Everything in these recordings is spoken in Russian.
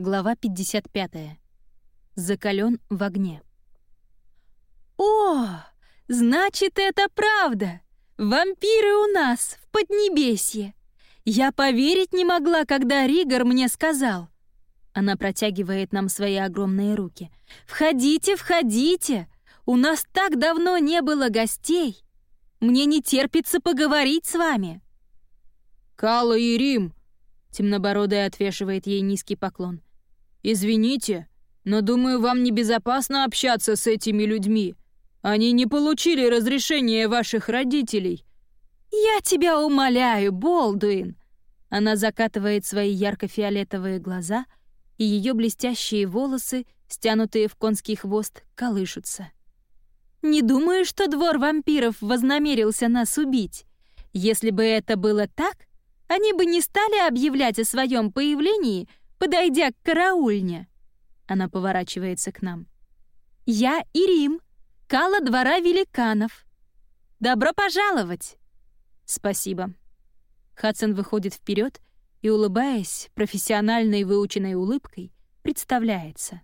Глава 55. Закален в огне. «О, значит, это правда! Вампиры у нас, в Поднебесье! Я поверить не могла, когда Ригор мне сказал!» Она протягивает нам свои огромные руки. «Входите, входите! У нас так давно не было гостей! Мне не терпится поговорить с вами!» «Кала и Рим!» Темнобородая отвешивает ей низкий поклон. «Извините, но думаю, вам небезопасно общаться с этими людьми. Они не получили разрешения ваших родителей». «Я тебя умоляю, Болдуин!» Она закатывает свои ярко-фиолетовые глаза, и ее блестящие волосы, стянутые в конский хвост, колышутся. «Не думаю, что двор вампиров вознамерился нас убить. Если бы это было так, они бы не стали объявлять о своем появлении подойдя к караульне. Она поворачивается к нам. «Я Ирим, Кала двора великанов. Добро пожаловать!» «Спасибо». Хадсон выходит вперед и, улыбаясь профессиональной выученной улыбкой, представляется.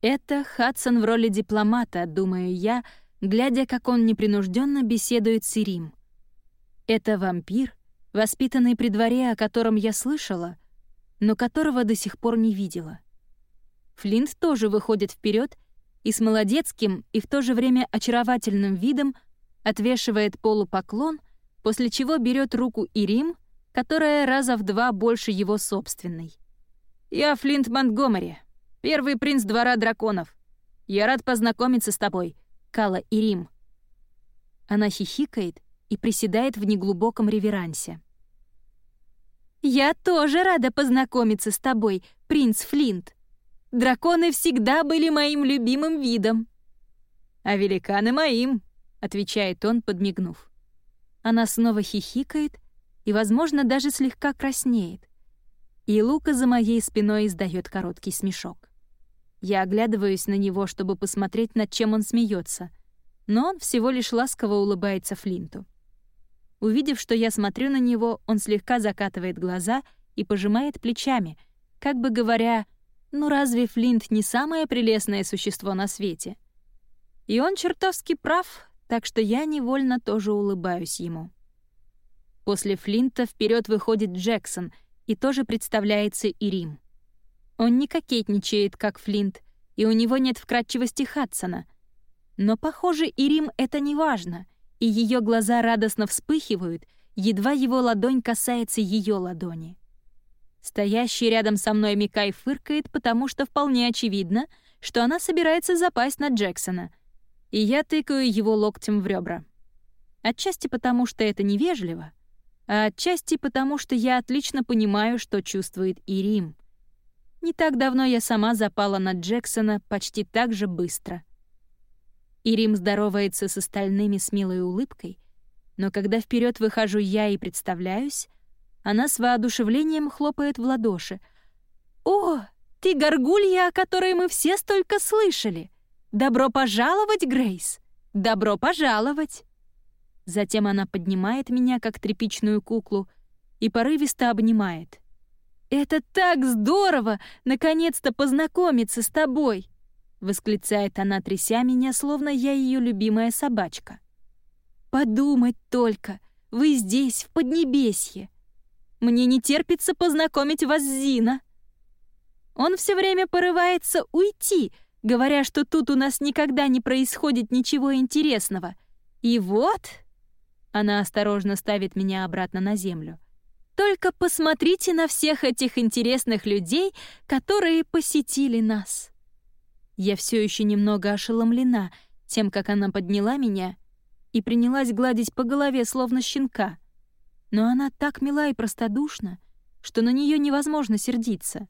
Это Хадсон в роли дипломата, думаю я, глядя, как он непринужденно беседует с Ирим. Это вампир, воспитанный при дворе, о котором я слышала — но которого до сих пор не видела. Флинт тоже выходит вперед и с молодецким и в то же время очаровательным видом отвешивает полупоклон, после чего берет руку Ирим, которая раза в два больше его собственной. «Я Флинт Монтгомери, первый принц двора драконов. Я рад познакомиться с тобой, Кала Ирим». Она хихикает и приседает в неглубоком реверансе. «Я тоже рада познакомиться с тобой, принц Флинт. Драконы всегда были моим любимым видом». «А великаны моим», — отвечает он, подмигнув. Она снова хихикает и, возможно, даже слегка краснеет. И Лука за моей спиной издает короткий смешок. Я оглядываюсь на него, чтобы посмотреть, над чем он смеется, но он всего лишь ласково улыбается Флинту. Увидев, что я смотрю на него, он слегка закатывает глаза и пожимает плечами, как бы говоря, «Ну разве Флинт не самое прелестное существо на свете?» И он чертовски прав, так что я невольно тоже улыбаюсь ему. После Флинта вперед выходит Джексон и тоже представляется и Рим. Он не кокетничает, как Флинт, и у него нет вкрадчивости Хадсона. Но, похоже, и Рим это не важно — и ее глаза радостно вспыхивают, едва его ладонь касается ее ладони. Стоящий рядом со мной Микай фыркает, потому что вполне очевидно, что она собирается запасть на Джексона, и я тыкаю его локтем в ребра. Отчасти потому, что это невежливо, а отчасти потому, что я отлично понимаю, что чувствует и Рим. Не так давно я сама запала на Джексона почти так же быстро. И Рим здоровается с остальными с милой улыбкой, но когда вперед выхожу я и представляюсь, она с воодушевлением хлопает в ладоши. «О, ты горгулья, о которой мы все столько слышали! Добро пожаловать, Грейс! Добро пожаловать!» Затем она поднимает меня, как тряпичную куклу, и порывисто обнимает. «Это так здорово! Наконец-то познакомиться с тобой!» — восклицает она, тряся меня, словно я ее любимая собачка. «Подумать только, вы здесь, в Поднебесье. Мне не терпится познакомить вас с Зина». Он все время порывается уйти, говоря, что тут у нас никогда не происходит ничего интересного. И вот... Она осторожно ставит меня обратно на землю. Только посмотрите на всех этих интересных людей, которые посетили нас. Я все еще немного ошеломлена тем, как она подняла меня и принялась гладить по голове, словно щенка. Но она так мила и простодушна, что на нее невозможно сердиться.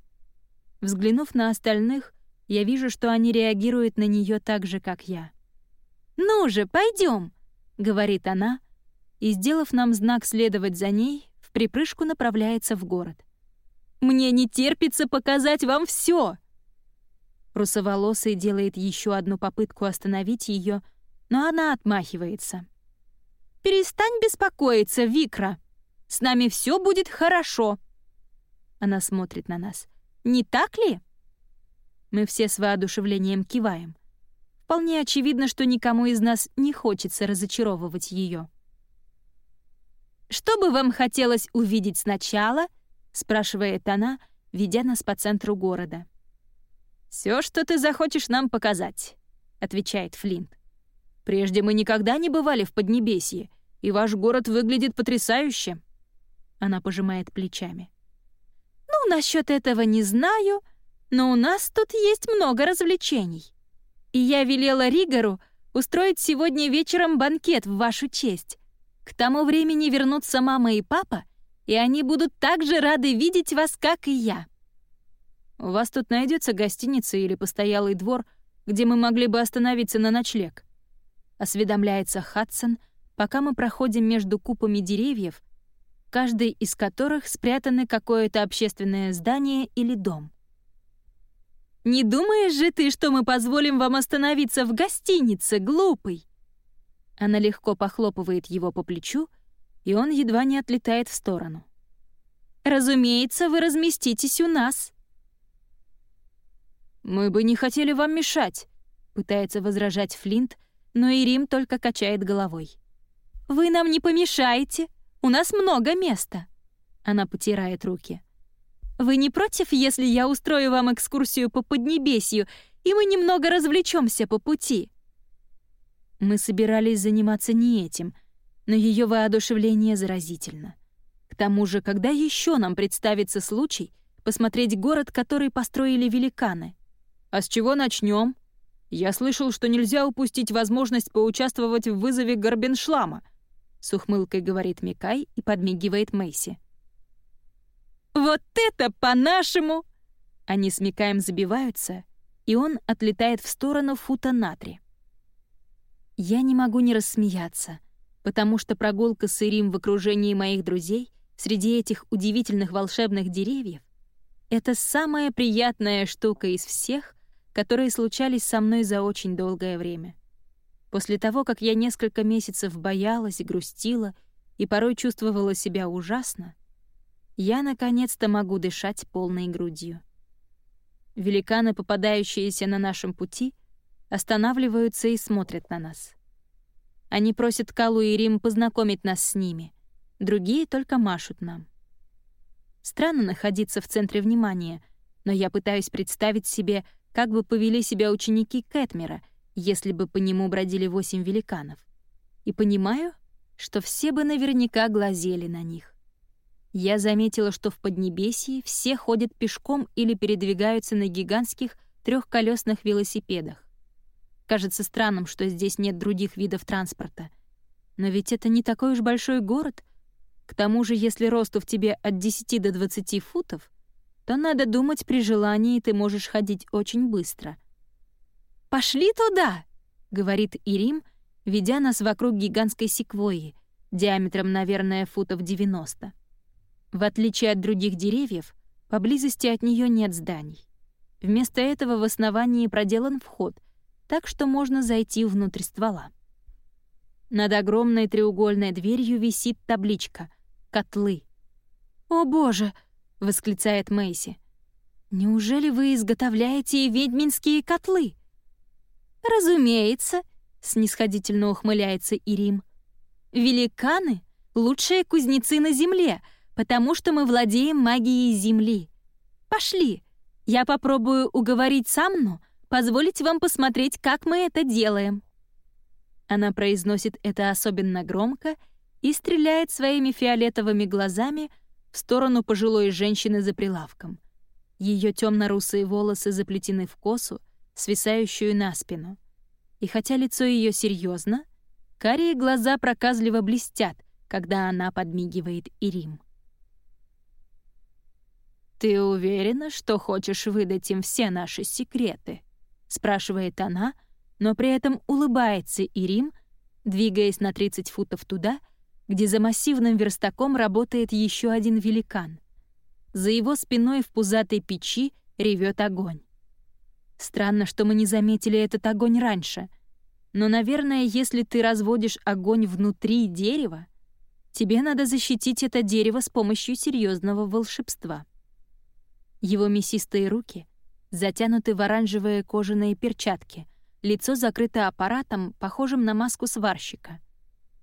Взглянув на остальных, я вижу, что они реагируют на нее так же, как я. «Ну же, пойдем, говорит она, и, сделав нам знак следовать за ней, в припрыжку направляется в город. «Мне не терпится показать вам все. Русоволосый делает еще одну попытку остановить ее, но она отмахивается. «Перестань беспокоиться, Викра. С нами все будет хорошо». Она смотрит на нас. «Не так ли?» Мы все с воодушевлением киваем. Вполне очевидно, что никому из нас не хочется разочаровывать ее. «Что бы вам хотелось увидеть сначала?» — спрашивает она, ведя нас по центру города. Все, что ты захочешь нам показать», — отвечает Флинт. «Прежде мы никогда не бывали в Поднебесье, и ваш город выглядит потрясающе». Она пожимает плечами. «Ну, насчет этого не знаю, но у нас тут есть много развлечений. И я велела Ригору устроить сегодня вечером банкет в вашу честь. К тому времени вернутся мама и папа, и они будут так же рады видеть вас, как и я». «У вас тут найдется гостиница или постоялый двор, где мы могли бы остановиться на ночлег?» Осведомляется Хадсон, пока мы проходим между купами деревьев, каждый из которых спрятаны какое-то общественное здание или дом. «Не думаешь же ты, что мы позволим вам остановиться в гостинице, глупый?» Она легко похлопывает его по плечу, и он едва не отлетает в сторону. «Разумеется, вы разместитесь у нас». «Мы бы не хотели вам мешать», — пытается возражать Флинт, но Ирим только качает головой. «Вы нам не помешаете, у нас много места». Она потирает руки. «Вы не против, если я устрою вам экскурсию по Поднебесью, и мы немного развлечемся по пути?» Мы собирались заниматься не этим, но ее воодушевление заразительно. К тому же, когда еще нам представится случай посмотреть город, который построили великаны? «А с чего начнем? Я слышал, что нельзя упустить возможность поучаствовать в вызове Горбеншлама», — с ухмылкой говорит Микай и подмигивает Мэйси. «Вот это по-нашему!» Они с Микаем забиваются, и он отлетает в сторону фута на. Я не могу не рассмеяться, потому что прогулка с Ирим в окружении моих друзей среди этих удивительных волшебных деревьев — это самая приятная штука из всех, которые случались со мной за очень долгое время. После того, как я несколько месяцев боялась и грустила, и порой чувствовала себя ужасно, я наконец-то могу дышать полной грудью. Великаны, попадающиеся на нашем пути, останавливаются и смотрят на нас. Они просят Калу и Рим познакомить нас с ними, другие только машут нам. Странно находиться в центре внимания, но я пытаюсь представить себе, как бы повели себя ученики Кэтмера, если бы по нему бродили восемь великанов. И понимаю, что все бы наверняка глазели на них. Я заметила, что в Поднебесье все ходят пешком или передвигаются на гигантских трехколесных велосипедах. Кажется странным, что здесь нет других видов транспорта. Но ведь это не такой уж большой город. К тому же, если росту в тебе от 10 до 20 футов, то надо думать, при желании ты можешь ходить очень быстро. «Пошли туда!» — говорит Ирим, ведя нас вокруг гигантской секвойи, диаметром, наверное, футов 90. В отличие от других деревьев, поблизости от нее нет зданий. Вместо этого в основании проделан вход, так что можно зайти внутрь ствола. Над огромной треугольной дверью висит табличка «Котлы». «О боже!» — восклицает Мэйси. «Неужели вы изготовляете ведьминские котлы?» «Разумеется», — снисходительно ухмыляется Ирим. «Великаны — лучшие кузнецы на Земле, потому что мы владеем магией Земли. Пошли, я попробую уговорить Самну позволить вам посмотреть, как мы это делаем». Она произносит это особенно громко и стреляет своими фиолетовыми глазами в сторону пожилой женщины за прилавком. Ее темно-русые волосы заплетены в косу, свисающую на спину. И хотя лицо ее серьезно, карие глаза проказливо блестят, когда она подмигивает Ирим. «Ты уверена, что хочешь выдать им все наши секреты?» — спрашивает она, но при этом улыбается Ирим, двигаясь на 30 футов туда, где за массивным верстаком работает еще один великан. За его спиной в пузатой печи ревет огонь. Странно, что мы не заметили этот огонь раньше. Но, наверное, если ты разводишь огонь внутри дерева, тебе надо защитить это дерево с помощью серьезного волшебства. Его мясистые руки затянуты в оранжевые кожаные перчатки, лицо закрыто аппаратом, похожим на маску сварщика.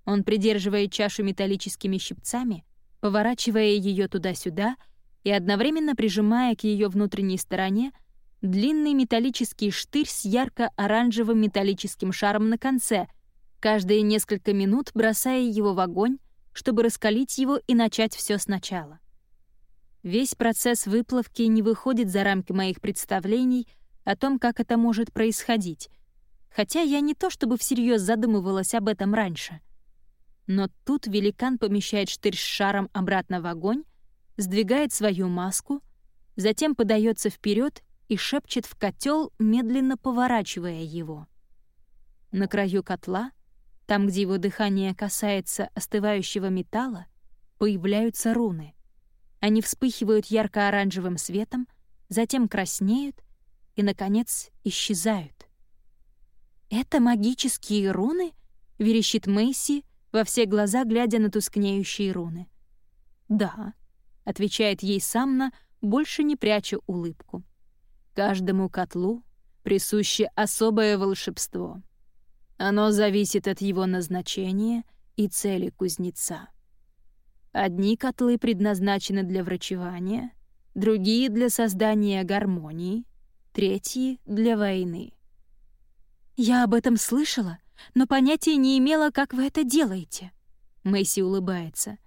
Он придерживает чашу металлическими щипцами, поворачивая ее туда-сюда и одновременно прижимая к ее внутренней стороне длинный металлический штырь с ярко-оранжевым металлическим шаром на конце, каждые несколько минут бросая его в огонь, чтобы раскалить его и начать все сначала. Весь процесс выплавки не выходит за рамки моих представлений о том, как это может происходить, хотя я не то чтобы всерьез задумывалась об этом раньше. Но тут великан помещает штырь с шаром обратно в огонь, сдвигает свою маску, затем подается вперед и шепчет в котел, медленно поворачивая его. На краю котла, там, где его дыхание касается остывающего металла, появляются руны. Они вспыхивают ярко-оранжевым светом, затем краснеют и, наконец, исчезают. «Это магические руны?» — верещит Мэйси, во все глаза глядя на тускнеющие руны. «Да», — отвечает ей Самна, больше не пряча улыбку. Каждому котлу присуще особое волшебство. Оно зависит от его назначения и цели кузнеца. Одни котлы предназначены для врачевания, другие — для создания гармонии, третьи — для войны. «Я об этом слышала, но понятия не имела, как вы это делаете». Мэйси улыбается.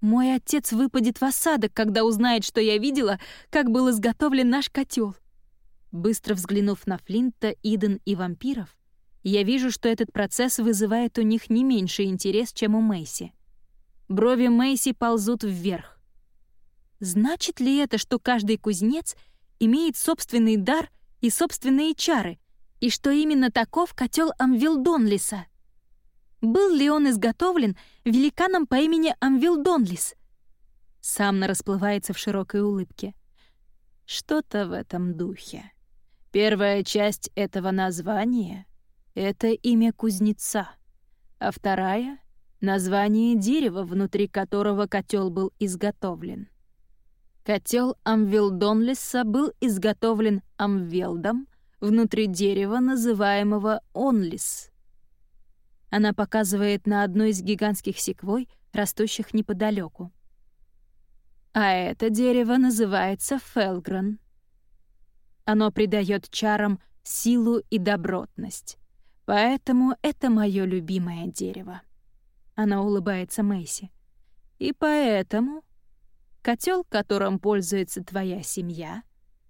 «Мой отец выпадет в осадок, когда узнает, что я видела, как был изготовлен наш котел. Быстро взглянув на Флинта, Иден и вампиров, я вижу, что этот процесс вызывает у них не меньше интерес, чем у Мэйси. Брови Мэйси ползут вверх. Значит ли это, что каждый кузнец имеет собственный дар и собственные чары, и что именно таков котел Амвилдонлиса? Был ли он изготовлен великаном по имени Амвилдонлис? Самна расплывается в широкой улыбке. Что-то в этом духе. Первая часть этого названия — это имя кузнеца, а вторая — название дерева, внутри которого котел был изготовлен. Котел Амвилдонлиса был изготовлен Амвелдом внутри дерева, называемого Онлис. Она показывает на одну из гигантских секвой, растущих неподалеку. А это дерево называется Фелгран. Оно придает чарам силу и добротность. Поэтому это мое любимое дерево. Она улыбается Мэйси. И поэтому котел, которым пользуется твоя семья,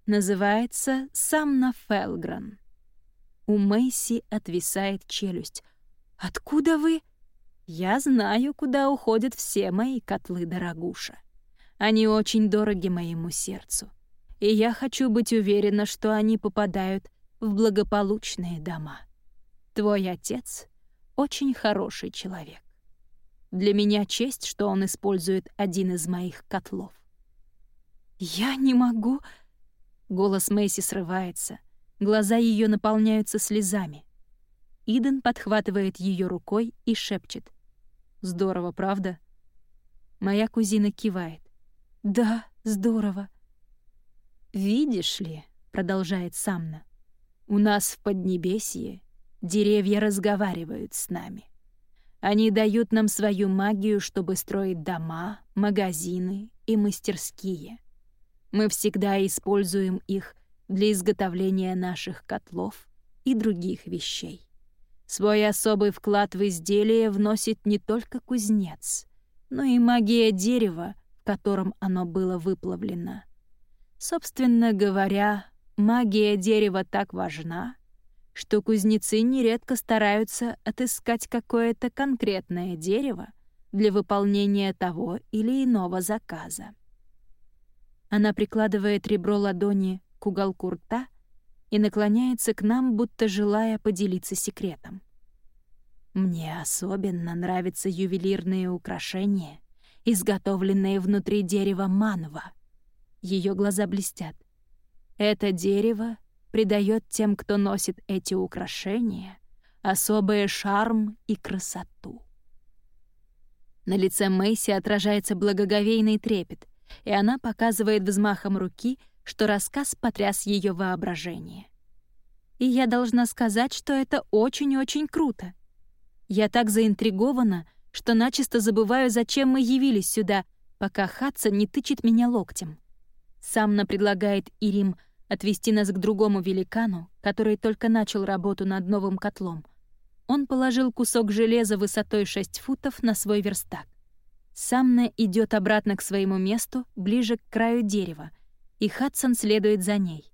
называется Самна Фелгран. У Мэйси отвисает челюсть. «Откуда вы?» «Я знаю, куда уходят все мои котлы, дорогуша. Они очень дороги моему сердцу и я хочу быть уверена, что они попадают в благополучные дома. Твой отец — очень хороший человек. Для меня честь, что он использует один из моих котлов. «Я не могу...» Голос Мэйси срывается, глаза ее наполняются слезами. Иден подхватывает ее рукой и шепчет. «Здорово, правда?» Моя кузина кивает. «Да, здорово. «Видишь ли», — продолжает Самна, — «у нас в Поднебесье деревья разговаривают с нами. Они дают нам свою магию, чтобы строить дома, магазины и мастерские. Мы всегда используем их для изготовления наших котлов и других вещей. Свой особый вклад в изделие вносит не только кузнец, но и магия дерева, в котором оно было выплавлено. Собственно говоря, магия дерева так важна, что кузнецы нередко стараются отыскать какое-то конкретное дерево для выполнения того или иного заказа. Она прикладывает ребро ладони к уголку рта и наклоняется к нам, будто желая поделиться секретом. Мне особенно нравятся ювелирные украшения, изготовленные внутри дерева манва — ее глаза блестят. Это дерево придает тем, кто носит эти украшения, особый шарм и красоту. На лице Мэйси отражается благоговейный трепет, и она показывает взмахом руки, что рассказ потряс ее воображение. И я должна сказать, что это очень-очень круто. Я так заинтригована, что начисто забываю, зачем мы явились сюда, пока Хадсон не тычет меня локтем. Самна предлагает Ирим отвести нас к другому великану, который только начал работу над новым котлом. Он положил кусок железа высотой 6 футов на свой верстак. Самна идет обратно к своему месту, ближе к краю дерева, и Хадсон следует за ней.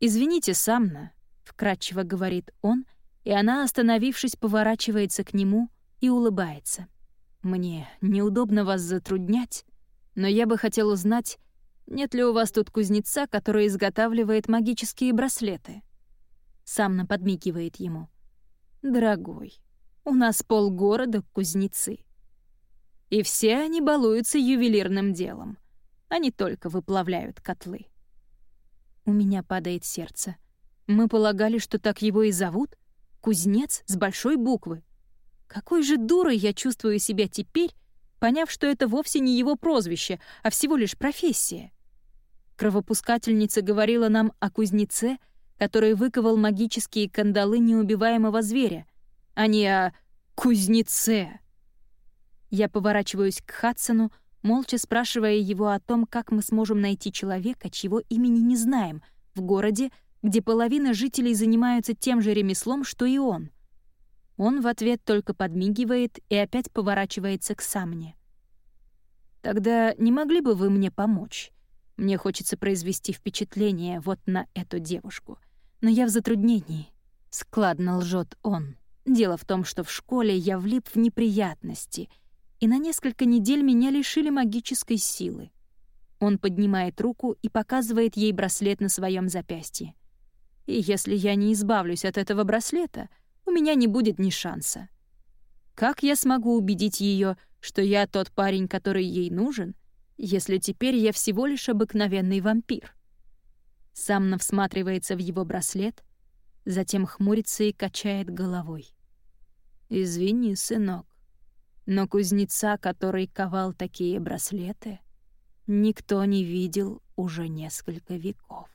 «Извините, Самна», — вкратчиво говорит он, и она, остановившись, поворачивается к нему и улыбается. «Мне неудобно вас затруднять, но я бы хотел узнать, нет ли у вас тут кузнеца, который изготавливает магические браслеты?» Самна подмигивает ему. «Дорогой, у нас полгорода кузнецы. И все они балуются ювелирным делом, не только выплавляют котлы». У меня падает сердце. Мы полагали, что так его и зовут? Кузнец с большой буквы. Какой же дурой я чувствую себя теперь, поняв, что это вовсе не его прозвище, а всего лишь профессия. Кровопускательница говорила нам о кузнеце, который выковал магические кандалы неубиваемого зверя, а не о кузнеце. Я поворачиваюсь к Хадсону, молча спрашивая его о том, как мы сможем найти человека, чьего имени не знаем, в городе, где половина жителей занимаются тем же ремеслом, что и он. Он в ответ только подмигивает и опять поворачивается к Самне. «Тогда не могли бы вы мне помочь? Мне хочется произвести впечатление вот на эту девушку. Но я в затруднении». Складно лжет он. Дело в том, что в школе я влип в неприятности, и на несколько недель меня лишили магической силы. Он поднимает руку и показывает ей браслет на своем запястье. И если я не избавлюсь от этого браслета — у меня не будет ни шанса. Как я смогу убедить ее, что я тот парень, который ей нужен, если теперь я всего лишь обыкновенный вампир? Самна всматривается в его браслет, затем хмурится и качает головой. «Извини, сынок, но кузнеца, который ковал такие браслеты, никто не видел уже несколько веков».